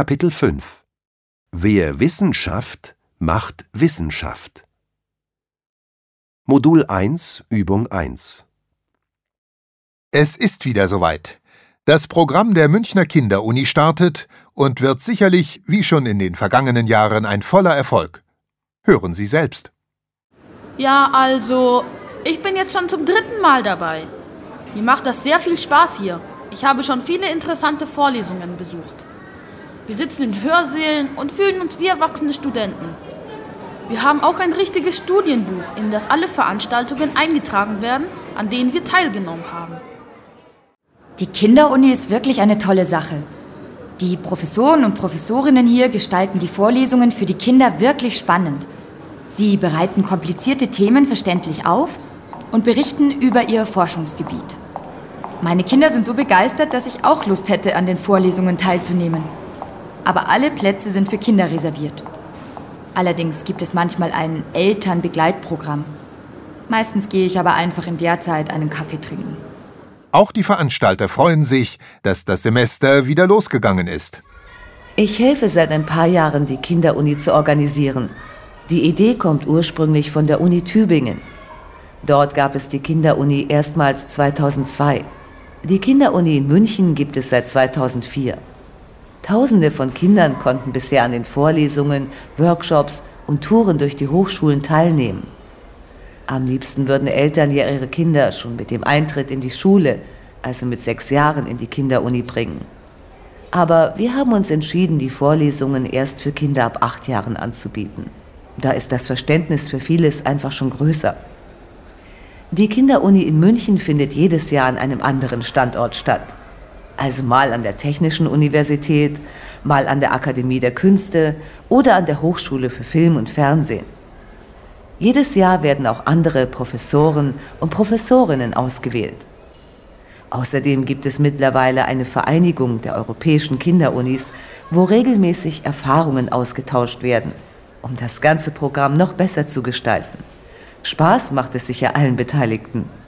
Kapitel 5 Wer Wissenschaft macht Wissenschaft. Modul 1, Übung 1 Es ist wieder soweit. Das Programm der Münchner Kinderuni startet und wird sicherlich, wie schon in den vergangenen Jahren, ein voller Erfolg. Hören Sie selbst. Ja, also, ich bin jetzt schon zum dritten Mal dabei. Mir macht das sehr viel Spaß hier. Ich habe schon viele interessante Vorlesungen besucht. Wir sitzen in Hörsälen und fühlen uns wie erwachsene Studenten. Wir haben auch ein richtiges Studienbuch, in das alle Veranstaltungen eingetragen werden, an denen wir teilgenommen haben. Die Kinderuni ist wirklich eine tolle Sache. Die Professoren und Professorinnen hier gestalten die Vorlesungen für die Kinder wirklich spannend. Sie bereiten komplizierte Themen verständlich auf und berichten über ihr Forschungsgebiet. Meine Kinder sind so begeistert, dass ich auch Lust hätte, an den Vorlesungen teilzunehmen. Aber alle Plätze sind für Kinder reserviert. Allerdings gibt es manchmal ein Elternbegleitprogramm. Meistens gehe ich aber einfach in der Zeit einen Kaffee trinken. Auch die Veranstalter freuen sich, dass das Semester wieder losgegangen ist. Ich helfe seit ein paar Jahren, die Kinderuni zu organisieren. Die Idee kommt ursprünglich von der Uni Tübingen. Dort gab es die Kinderuni erstmals 2002. Die Kinderuni in München gibt es seit 2004. Tausende von Kindern konnten bisher an den Vorlesungen, Workshops und Touren durch die Hochschulen teilnehmen. Am liebsten würden Eltern ja ihre Kinder schon mit dem Eintritt in die Schule, also mit sechs Jahren, in die Kinderuni bringen. Aber wir haben uns entschieden, die Vorlesungen erst für Kinder ab acht Jahren anzubieten. Da ist das Verständnis für vieles einfach schon größer. Die Kinderuni in München findet jedes Jahr an einem anderen Standort statt. Also mal an der Technischen Universität, mal an der Akademie der Künste oder an der Hochschule für Film und Fernsehen. Jedes Jahr werden auch andere Professoren und Professorinnen ausgewählt. Außerdem gibt es mittlerweile eine Vereinigung der europäischen Kinderunis, wo regelmäßig Erfahrungen ausgetauscht werden, um das ganze Programm noch besser zu gestalten. Spaß macht es sicher allen Beteiligten.